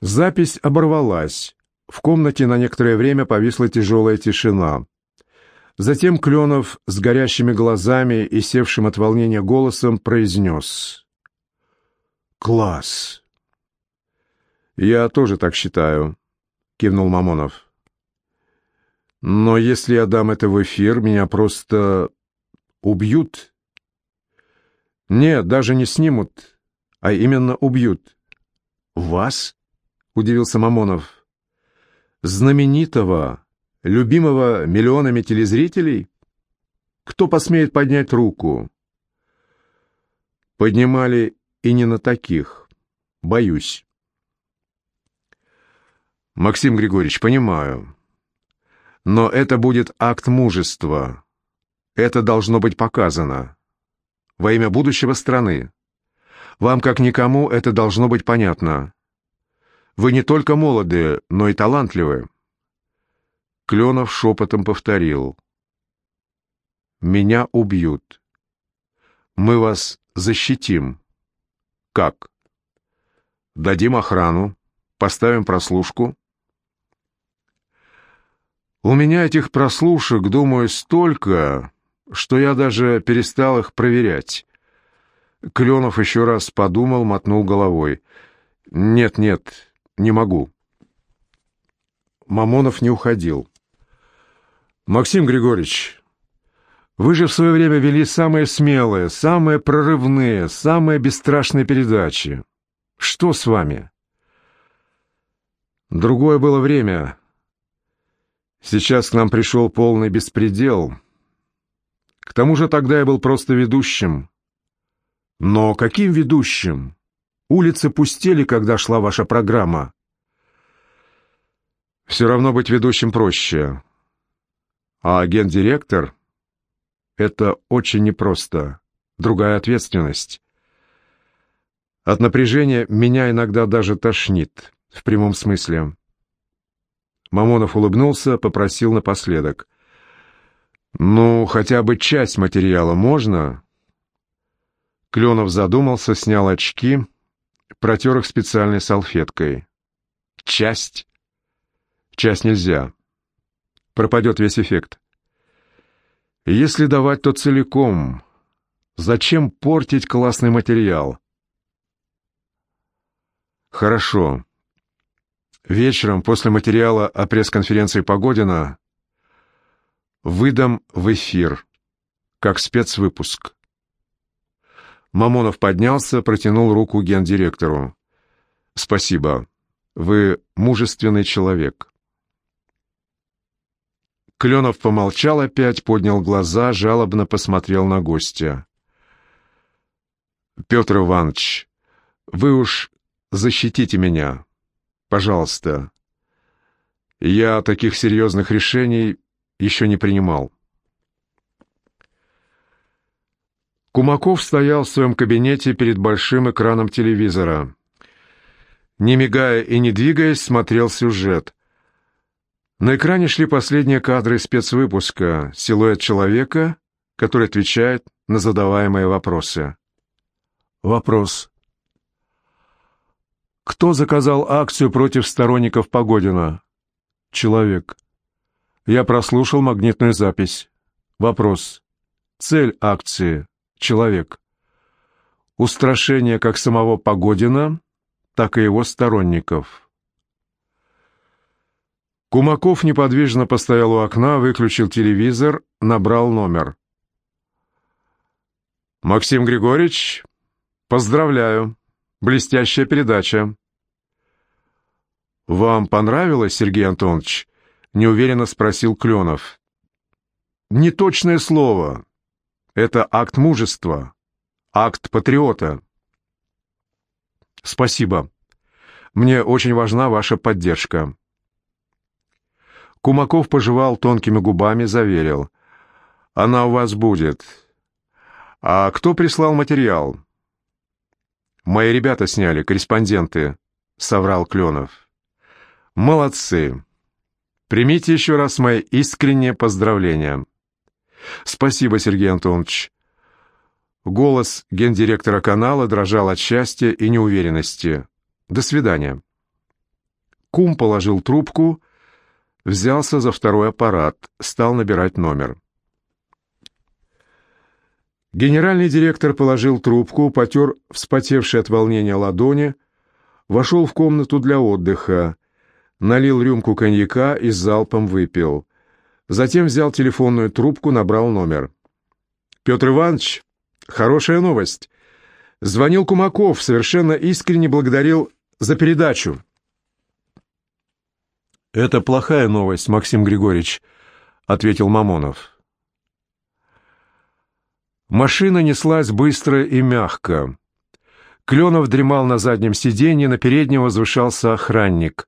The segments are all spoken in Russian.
Запись оборвалась. В комнате на некоторое время повисла тяжелая тишина. Затем Кленов с горящими глазами и севшим от волнения голосом произнес. «Класс!» «Я тоже так считаю», — кивнул Мамонов. «Но если я дам это в эфир, меня просто убьют». «Нет, даже не снимут, а именно убьют». «Вас?» — удивился Мамонов. «Знаменитого, любимого миллионами телезрителей? Кто посмеет поднять руку?» Поднимали и не на таких. Боюсь. Максим Григорьевич, понимаю. Но это будет акт мужества. Это должно быть показано. Во имя будущего страны. Вам, как никому, это должно быть понятно. Вы не только молоды, но и талантливы. Кленов шепотом повторил. «Меня убьют. Мы вас защитим». «Как?» «Дадим охрану, поставим прослушку». «У меня этих прослушек, думаю, столько, что я даже перестал их проверять». Кленов еще раз подумал, мотнул головой. «Нет, нет, не могу». Мамонов не уходил. «Максим Григорьевич, вы же в свое время вели самые смелые, самые прорывные, самые бесстрашные передачи. Что с вами?» «Другое было время. Сейчас к нам пришел полный беспредел. К тому же тогда я был просто ведущим». «Но каким ведущим?» Улицы пустели, когда шла ваша программа. Все равно быть ведущим проще. А агент-директор — это очень непросто. Другая ответственность. От напряжения меня иногда даже тошнит, в прямом смысле. Мамонов улыбнулся, попросил напоследок. «Ну, хотя бы часть материала можно?» Кленов задумался, снял очки протер их специальной салфеткой. Часть? Часть нельзя. Пропадет весь эффект. Если давать, то целиком. Зачем портить классный материал? Хорошо. Вечером после материала о пресс-конференции Погодина выдам в эфир, как спецвыпуск. Мамонов поднялся, протянул руку гендиректору. «Спасибо. Вы мужественный человек». Кленов помолчал опять, поднял глаза, жалобно посмотрел на гостя. «Петр Иванович, вы уж защитите меня. Пожалуйста. Я таких серьезных решений еще не принимал». Кумаков стоял в своем кабинете перед большим экраном телевизора. Не мигая и не двигаясь, смотрел сюжет. На экране шли последние кадры спецвыпуска, силуэт человека, который отвечает на задаваемые вопросы. Вопрос. Кто заказал акцию против сторонников Погодина? Человек. Я прослушал магнитную запись. Вопрос. Цель акции человек. Устрашение как самого Погодина, так и его сторонников. Кумаков неподвижно постоял у окна, выключил телевизор, набрал номер. «Максим Григорьевич, поздравляю. Блестящая передача». «Вам понравилось, Сергей Антонович?» — неуверенно спросил Кленов. «Неточное слово. Это акт мужества, акт патриота. Спасибо. Мне очень важна ваша поддержка. Кумаков пожевал тонкими губами, заверил. Она у вас будет. А кто прислал материал? Мои ребята сняли, корреспонденты, соврал Кленов. Молодцы. Примите еще раз мои искренние поздравления. «Спасибо, Сергей Антонович». Голос гендиректора канала дрожал от счастья и неуверенности. «До свидания». Кум положил трубку, взялся за второй аппарат, стал набирать номер. Генеральный директор положил трубку, потер вспотевший от волнения ладони, вошел в комнату для отдыха, налил рюмку коньяка и залпом выпил. Затем взял телефонную трубку, набрал номер. «Петр Иванович, хорошая новость. Звонил Кумаков, совершенно искренне благодарил за передачу». «Это плохая новость, Максим Григорьевич», — ответил Мамонов. Машина неслась быстро и мягко. Кленов дремал на заднем сиденье, на переднем возвышался охранник.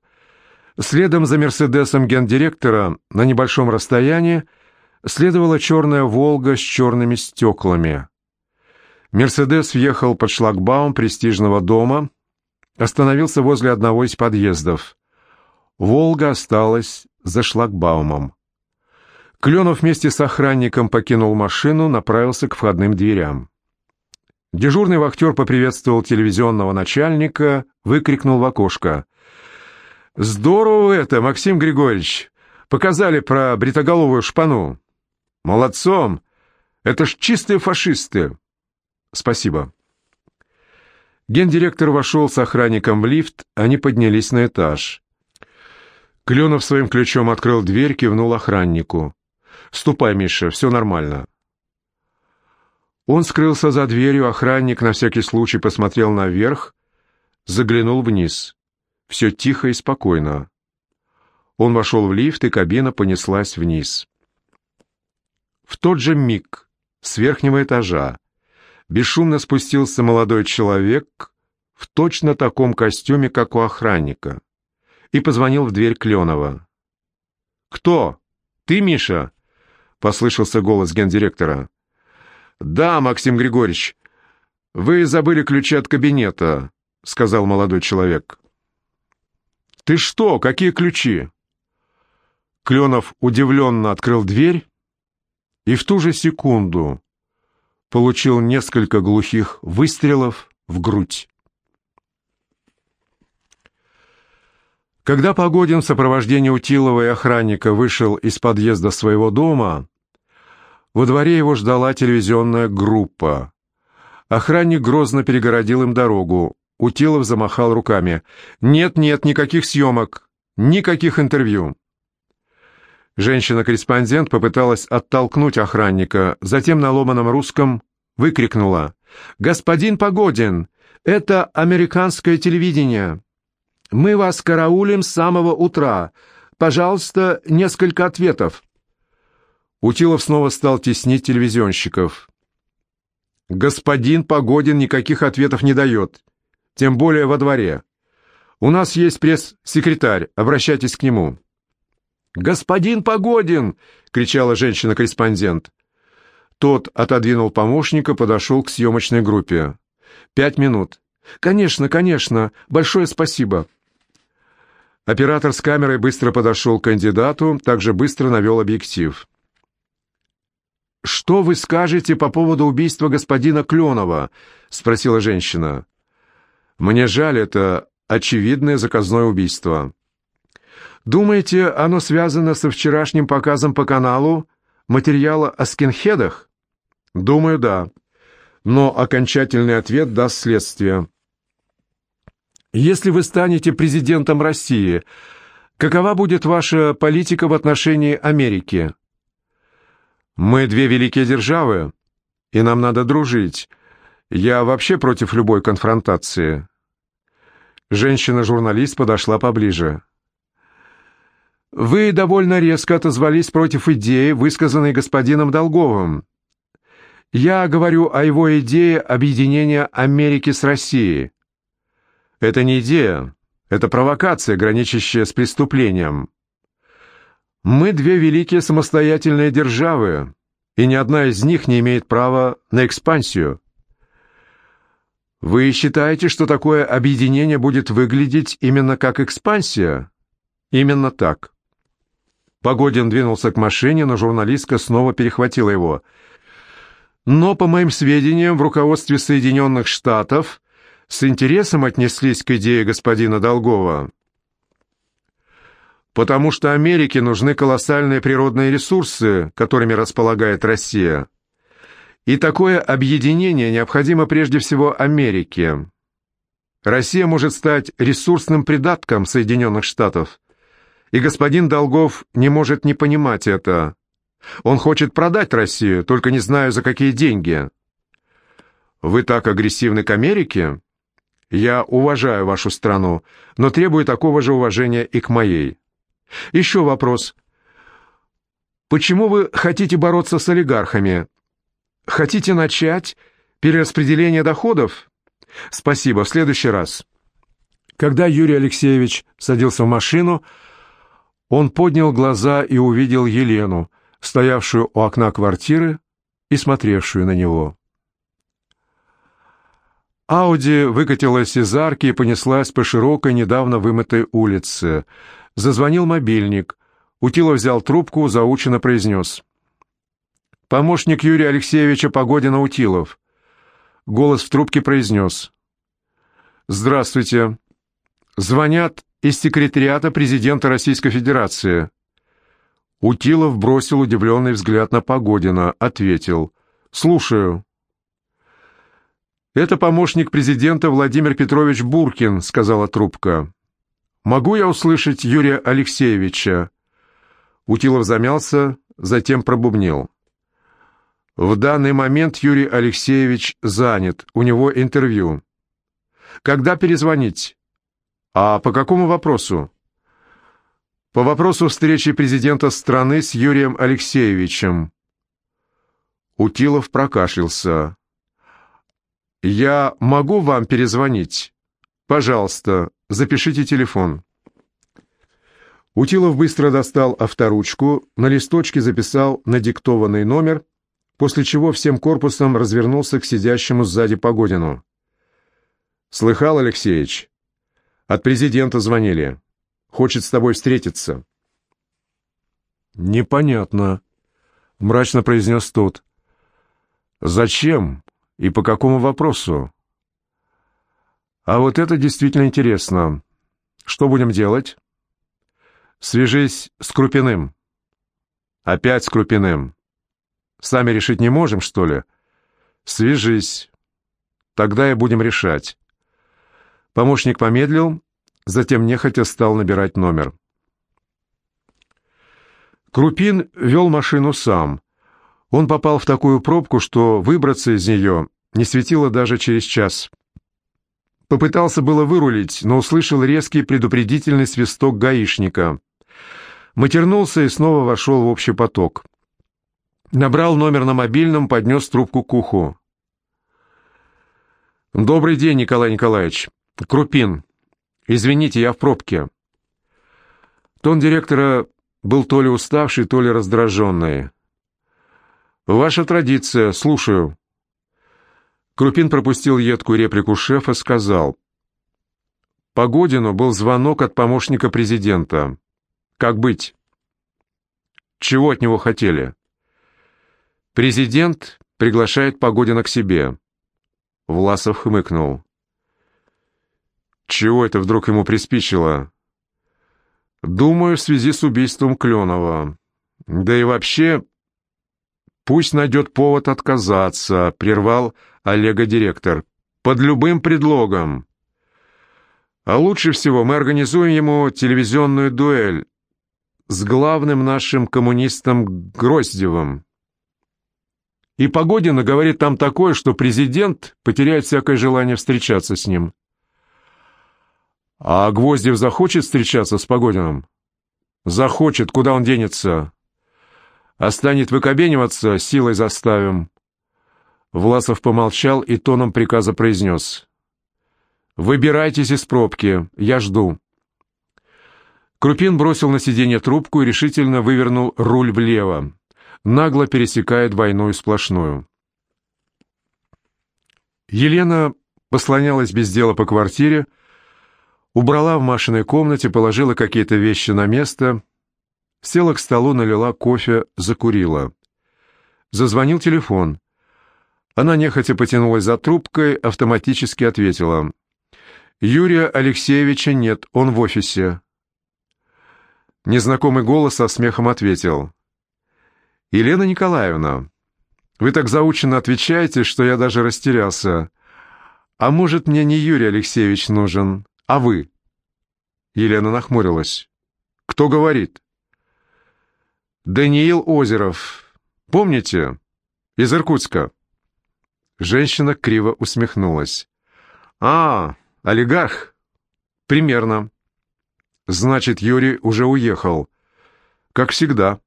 Следом за «Мерседесом» гендиректора на небольшом расстоянии следовала черная «Волга» с черными стеклами. «Мерседес» въехал под шлагбаум престижного дома, остановился возле одного из подъездов. «Волга» осталась за шлагбаумом. Кленов вместе с охранником покинул машину, направился к входным дверям. Дежурный вахтер поприветствовал телевизионного начальника, выкрикнул в окошко. «Здорово это, Максим Григорьевич! Показали про бритоголовую шпану. Молодцом! Это ж чистые фашисты!» «Спасибо». Гендиректор вошел с охранником в лифт, они поднялись на этаж. Кленов своим ключом открыл дверь, кивнул охраннику. «Ступай, Миша, все нормально». Он скрылся за дверью, охранник на всякий случай посмотрел наверх, заглянул вниз. Все тихо и спокойно. Он вошел в лифт, и кабина понеслась вниз. В тот же миг с верхнего этажа бесшумно спустился молодой человек в точно таком костюме, как у охранника, и позвонил в дверь Кленова. «Кто? Ты, Миша?» — послышался голос гендиректора. «Да, Максим Григорьевич, вы забыли ключи от кабинета», — сказал молодой человек. «Ты что? Какие ключи?» Кленов удивленно открыл дверь и в ту же секунду получил несколько глухих выстрелов в грудь. Когда Погодин в сопровождении Утилова и охранника вышел из подъезда своего дома, во дворе его ждала телевизионная группа. Охранник грозно перегородил им дорогу. Утилов замахал руками. «Нет-нет, никаких съемок, никаких интервью». Женщина-корреспондент попыталась оттолкнуть охранника, затем на ломаном русском выкрикнула. «Господин Погодин, это американское телевидение. Мы вас караулим с самого утра. Пожалуйста, несколько ответов». Утилов снова стал теснить телевизионщиков. «Господин Погодин никаких ответов не дает тем более во дворе. У нас есть пресс-секретарь, обращайтесь к нему». «Господин Погодин!» — кричала женщина-корреспондент. Тот отодвинул помощника, подошел к съемочной группе. «Пять минут». «Конечно, конечно. Большое спасибо». Оператор с камерой быстро подошел к кандидату, также быстро навел объектив. «Что вы скажете по поводу убийства господина Кленова?» — спросила женщина. Мне жаль, это очевидное заказное убийство. Думаете, оно связано со вчерашним показом по каналу материала о скинхедах? Думаю, да. Но окончательный ответ даст следствие. Если вы станете президентом России, какова будет ваша политика в отношении Америки? Мы две великие державы, и нам надо дружить. Я вообще против любой конфронтации. Женщина-журналист подошла поближе. Вы довольно резко отозвались против идеи, высказанной господином Долговым. Я говорю о его идее объединения Америки с Россией. Это не идея, это провокация, граничащая с преступлением. Мы две великие самостоятельные державы, и ни одна из них не имеет права на экспансию. Вы считаете, что такое объединение будет выглядеть именно как экспансия? Именно так. Погодин двинулся к машине, но журналистка снова перехватила его. Но, по моим сведениям, в руководстве Соединенных Штатов с интересом отнеслись к идее господина Долгова. Потому что Америке нужны колоссальные природные ресурсы, которыми располагает Россия. И такое объединение необходимо прежде всего Америке. Россия может стать ресурсным придатком Соединенных Штатов. И господин Долгов не может не понимать это. Он хочет продать Россию, только не знаю, за какие деньги. Вы так агрессивны к Америке? Я уважаю вашу страну, но требую такого же уважения и к моей. Еще вопрос. Почему вы хотите бороться с олигархами? Хотите начать перераспределение доходов? Спасибо, в следующий раз. Когда Юрий Алексеевич садился в машину, он поднял глаза и увидел Елену, стоявшую у окна квартиры и смотревшую на него. Ауди выкатилась из арки и понеслась по широкой, недавно вымытой улице. Зазвонил мобильник. Утилов взял трубку, заученно произнес. «Помощник Юрия Алексеевича Погодина Утилов». Голос в трубке произнес. «Здравствуйте. Звонят из секретариата президента Российской Федерации». Утилов бросил удивленный взгляд на Погодина, ответил. «Слушаю». «Это помощник президента Владимир Петрович Буркин», — сказала трубка. «Могу я услышать Юрия Алексеевича?» Утилов замялся, затем пробубнил. «В данный момент Юрий Алексеевич занят, у него интервью. Когда перезвонить?» «А по какому вопросу?» по вопросу встречи президента страны с Юрием Алексеевичем. Утилов прокашлялся. «Я могу вам перезвонить? Пожалуйста, запишите телефон». Утилов быстро достал авторучку, на листочке записал надиктованный номер, после чего всем корпусом развернулся к сидящему сзади Погодину. «Слыхал, Алексеевич? От президента звонили». Хочет с тобой встретиться». «Непонятно», — мрачно произнес тот. «Зачем и по какому вопросу?» «А вот это действительно интересно. Что будем делать?» «Свяжись с Крупиным». «Опять с Крупиным. Сами решить не можем, что ли?» «Свяжись. Тогда и будем решать». Помощник помедлил затем нехотя стал набирать номер. Крупин вел машину сам. Он попал в такую пробку, что выбраться из нее не светило даже через час. Попытался было вырулить, но услышал резкий предупредительный свисток гаишника. Матернулся и снова вошел в общий поток. Набрал номер на мобильном, поднес трубку к уху. «Добрый день, Николай Николаевич. Крупин. «Извините, я в пробке». Тон директора был то ли уставший, то ли раздраженный. «Ваша традиция, слушаю». Крупин пропустил едкую реплику шефа, сказал. Погодину был звонок от помощника президента. «Как быть?» «Чего от него хотели?» «Президент приглашает Погодина к себе». Власов хмыкнул. Чего это вдруг ему приспичило? Думаю, в связи с убийством Кленова. Да и вообще, пусть найдет повод отказаться, прервал Олега директор. Под любым предлогом. А лучше всего мы организуем ему телевизионную дуэль с главным нашим коммунистом Гроздевым. И Погодина говорит там такое, что президент потеряет всякое желание встречаться с ним. А Гвоздев захочет встречаться с Погодиным? Захочет, куда он денется? А станет выкобениваться, силой заставим. Власов помолчал и тоном приказа произнес. «Выбирайтесь из пробки, я жду». Крупин бросил на сиденье трубку и решительно вывернул руль влево, нагло пересекая двойную сплошную. Елена послонялась без дела по квартире, Убрала в Машиной комнате, положила какие-то вещи на место, села к столу, налила кофе, закурила. Зазвонил телефон. Она нехотя потянулась за трубкой, автоматически ответила. «Юрия Алексеевича нет, он в офисе». Незнакомый голос со смехом ответил. «Елена Николаевна, вы так заученно отвечаете, что я даже растерялся. А может, мне не Юрий Алексеевич нужен, а вы?» Елена нахмурилась. «Кто говорит?» «Даниил Озеров. Помните? Из Иркутска». Женщина криво усмехнулась. «А, олигарх? Примерно. Значит, Юрий уже уехал. Как всегда.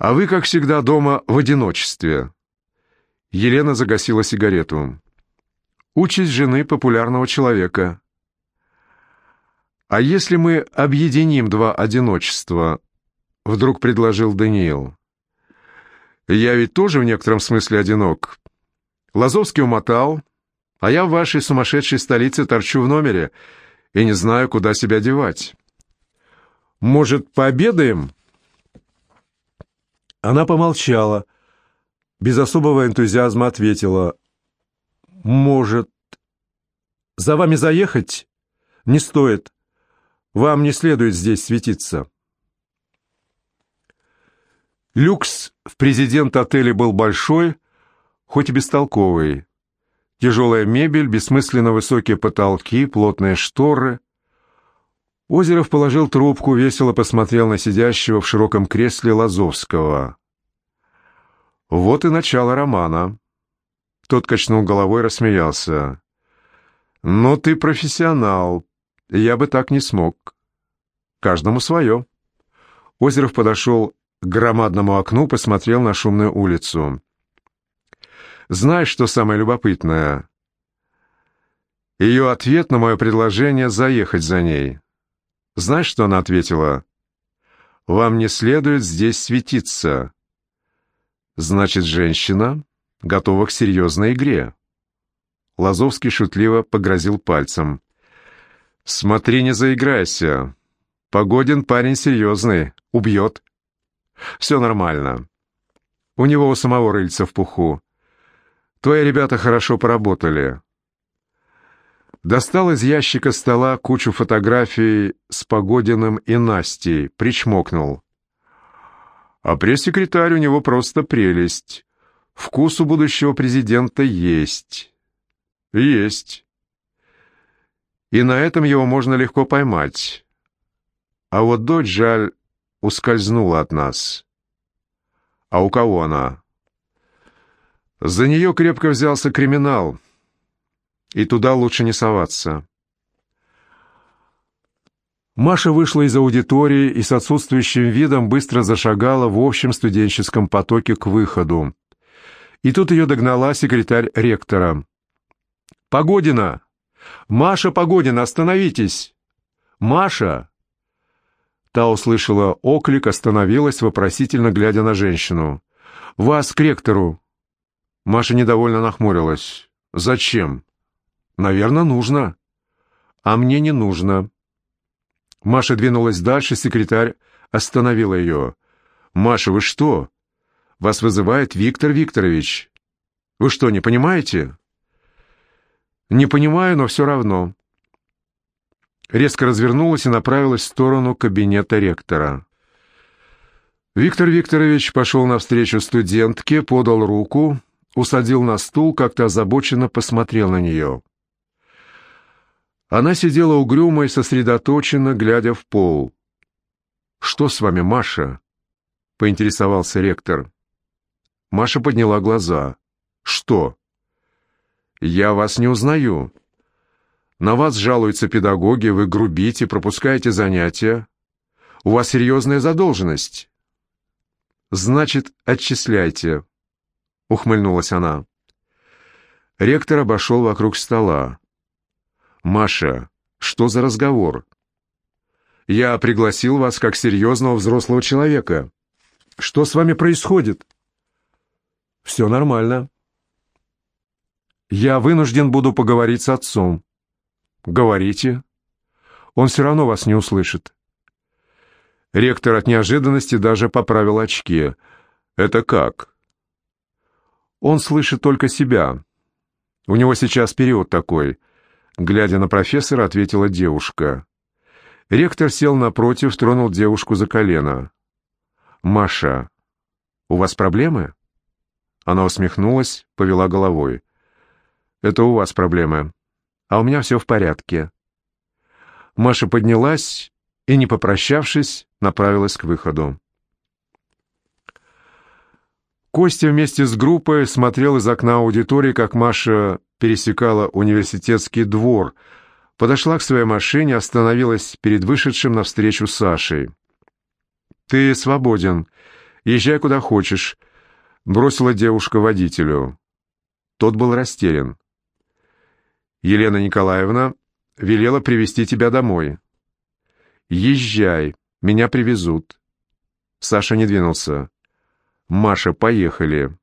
А вы, как всегда, дома в одиночестве». Елена загасила сигарету. «Участь жены популярного человека. А если мы объединим два одиночества?» Вдруг предложил Даниил. «Я ведь тоже в некотором смысле одинок. Лазовский умотал, а я в вашей сумасшедшей столице торчу в номере и не знаю, куда себя девать. Может, пообедаем?» Она помолчала, без особого энтузиазма ответила. «Может, за вами заехать? Не стоит. Вам не следует здесь светиться». Люкс в президент отеля был большой, хоть и бестолковый. Тяжелая мебель, бессмысленно высокие потолки, плотные шторы. Озеров положил трубку, весело посмотрел на сидящего в широком кресле Лазовского. Вот и начало романа. Тот качнул головой рассмеялся. «Ну ты профессионал. Я бы так не смог. Каждому свое». Озеров подошел к громадному окну, посмотрел на шумную улицу. Знаешь, что самое любопытное? Ее ответ на мое предложение заехать за ней. Знаешь, что она ответила? «Вам не следует здесь светиться». Значит, женщина готова к серьезной игре. Лазовский шутливо погрозил пальцем. «Смотри, не заиграйся. Погодин парень серьезный, убьет». «Все нормально. У него у самого рыльца в пуху. Твои ребята хорошо поработали. Достал из ящика стола кучу фотографий с Погодиным и Настей, причмокнул. А пресс-секретарь у него просто прелесть. Вкус у будущего президента есть. Есть. И на этом его можно легко поймать. А вот дочь, жаль, ускользнула от нас. А у кого она? За нее крепко взялся криминал, и туда лучше не соваться. Маша вышла из аудитории и с отсутствующим видом быстро зашагала в общем студенческом потоке к выходу. И тут ее догнала секретарь ректора. «Погодина! Маша Погодина, остановитесь! Маша!» Та услышала оклик, остановилась, вопросительно глядя на женщину. «Вас к ректору!» Маша недовольно нахмурилась. «Зачем?» «Наверное, нужно». «А мне не нужно». Маша двинулась дальше, секретарь остановила ее. «Маша, вы что? Вас вызывает Виктор Викторович. Вы что, не понимаете?» «Не понимаю, но все равно». Резко развернулась и направилась в сторону кабинета ректора. Виктор Викторович пошел навстречу студентке, подал руку, усадил на стул, как-то озабоченно посмотрел на нее. Она сидела угрюмо и сосредоточенно, глядя в пол. «Что с вами, Маша?» — поинтересовался ректор. Маша подняла глаза. «Что?» «Я вас не узнаю. На вас жалуются педагоги, вы грубите, пропускаете занятия. У вас серьезная задолженность». «Значит, отчисляйте», ухмыльнулась она. Ректор обошел вокруг стола. «Маша, что за разговор?» «Я пригласил вас как серьезного взрослого человека. Что с вами происходит?» «Все нормально». «Я вынужден буду поговорить с отцом». «Говорите. Он все равно вас не услышит». Ректор от неожиданности даже поправил очки. «Это как?» Он слышит только себя. У него сейчас период такой. Глядя на профессора, ответила девушка. Ректор сел напротив, тронул девушку за колено. «Маша, у вас проблемы?» Она усмехнулась, повела головой. «Это у вас проблемы, а у меня все в порядке». Маша поднялась и, не попрощавшись, направилась к выходу. Костя вместе с группой смотрел из окна аудитории, как Маша пересекала университетский двор, подошла к своей машине, остановилась перед вышедшим навстречу Сашей. «Ты свободен. Езжай куда хочешь», — бросила девушка водителю. Тот был растерян. «Елена Николаевна велела привести тебя домой». «Езжай, меня привезут». Саша не двинулся. «Маша, поехали».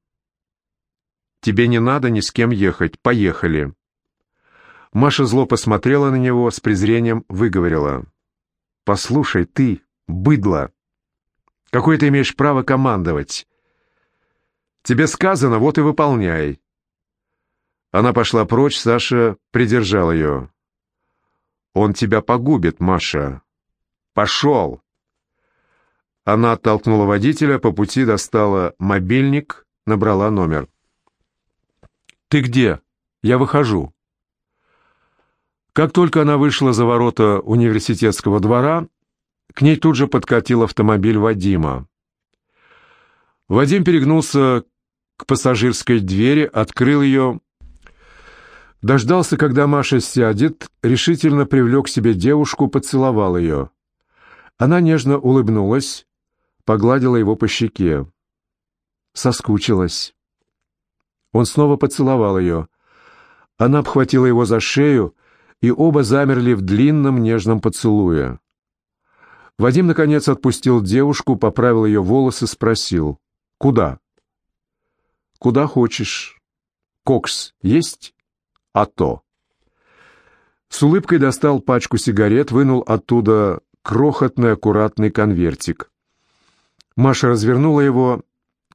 «Тебе не надо ни с кем ехать, поехали». Маша зло посмотрела на него, с презрением выговорила. «Послушай, ты, быдло, какое ты имеешь право командовать? Тебе сказано, вот и выполняй». Она пошла прочь, Саша придержал ее. «Он тебя погубит, Маша». «Пошел!» Она оттолкнула водителя, по пути достала мобильник, набрала номер. «Ты где? Я выхожу». Как только она вышла за ворота университетского двора, к ней тут же подкатил автомобиль Вадима. Вадим перегнулся к пассажирской двери, открыл ее, дождался, когда Маша сядет, решительно привлек к себе девушку, поцеловал ее. Она нежно улыбнулась, погладила его по щеке. Соскучилась. Он снова поцеловал ее. Она обхватила его за шею, и оба замерли в длинном нежном поцелуе. Вадим, наконец, отпустил девушку, поправил ее волосы, спросил. «Куда?» «Куда хочешь. Кокс есть?» «А то». С улыбкой достал пачку сигарет, вынул оттуда крохотный аккуратный конвертик. Маша развернула его,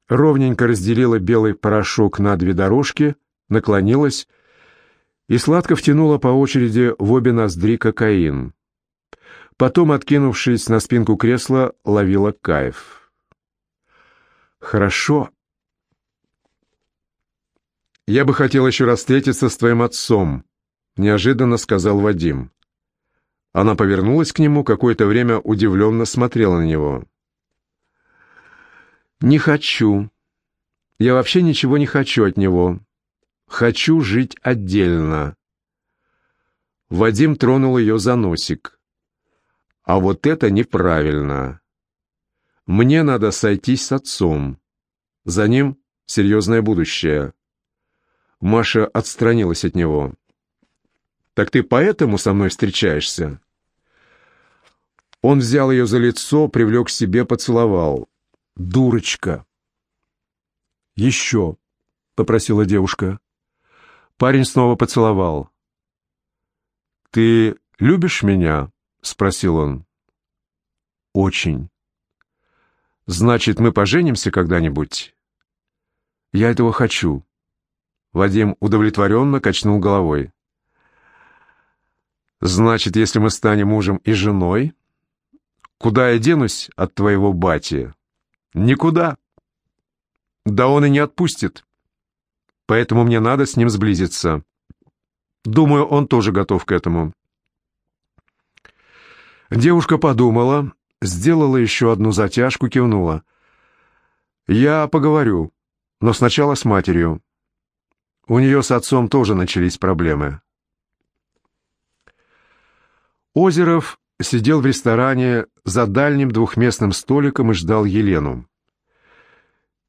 ровненько разделила белый порошок на две дорожки, наклонилась и сладко втянула по очереди в обе ноздри кокаин. Потом, откинувшись на спинку кресла, ловила кайф. «Хорошо. Я бы хотел еще раз встретиться с твоим отцом», — неожиданно сказал Вадим. Она повернулась к нему, какое-то время удивленно смотрела на него. «Не хочу. Я вообще ничего не хочу от него. Хочу жить отдельно». Вадим тронул ее за носик. «А вот это неправильно. Мне надо сойтись с отцом. За ним серьезное будущее». Маша отстранилась от него. «Так ты поэтому со мной встречаешься?» Он взял ее за лицо, привлек к себе, поцеловал. «Дурочка!» «Еще!» — попросила девушка. Парень снова поцеловал. «Ты любишь меня?» — спросил он. «Очень». «Значит, мы поженимся когда-нибудь?» «Я этого хочу». Вадим удовлетворенно качнул головой. «Значит, если мы станем мужем и женой, куда я денусь от твоего бати?» Никуда. Да он и не отпустит. Поэтому мне надо с ним сблизиться. Думаю, он тоже готов к этому. Девушка подумала, сделала еще одну затяжку, кивнула. «Я поговорю, но сначала с матерью. У нее с отцом тоже начались проблемы». Озеров сидел в ресторане за дальним двухместным столиком и ждал Елену.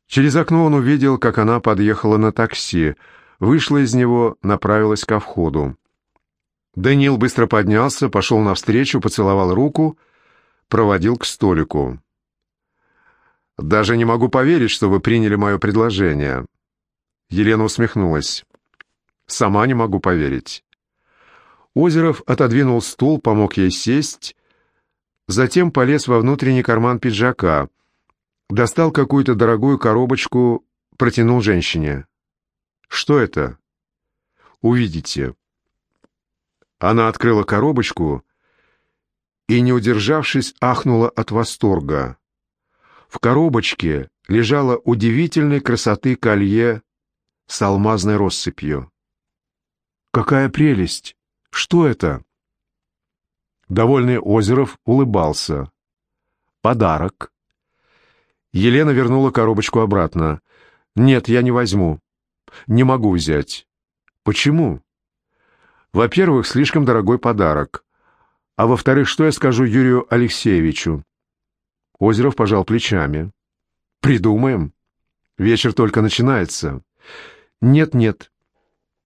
Через окно он увидел, как она подъехала на такси, вышла из него, направилась ко входу. Даниил быстро поднялся, пошел навстречу, поцеловал руку, проводил к столику. «Даже не могу поверить, что вы приняли мое предложение». Елена усмехнулась. «Сама не могу поверить». Озеров отодвинул стул, помог ей сесть, затем полез во внутренний карман пиджака, достал какую-то дорогую коробочку, протянул женщине. «Что это?» «Увидите». Она открыла коробочку и, не удержавшись, ахнула от восторга. В коробочке лежала удивительной красоты колье с алмазной россыпью. «Какая прелесть! Что это?» Довольный Озеров улыбался. «Подарок». Елена вернула коробочку обратно. «Нет, я не возьму. Не могу взять». «Почему?» «Во-первых, слишком дорогой подарок. А во-вторых, что я скажу Юрию Алексеевичу?» Озеров пожал плечами. «Придумаем. Вечер только начинается». «Нет-нет,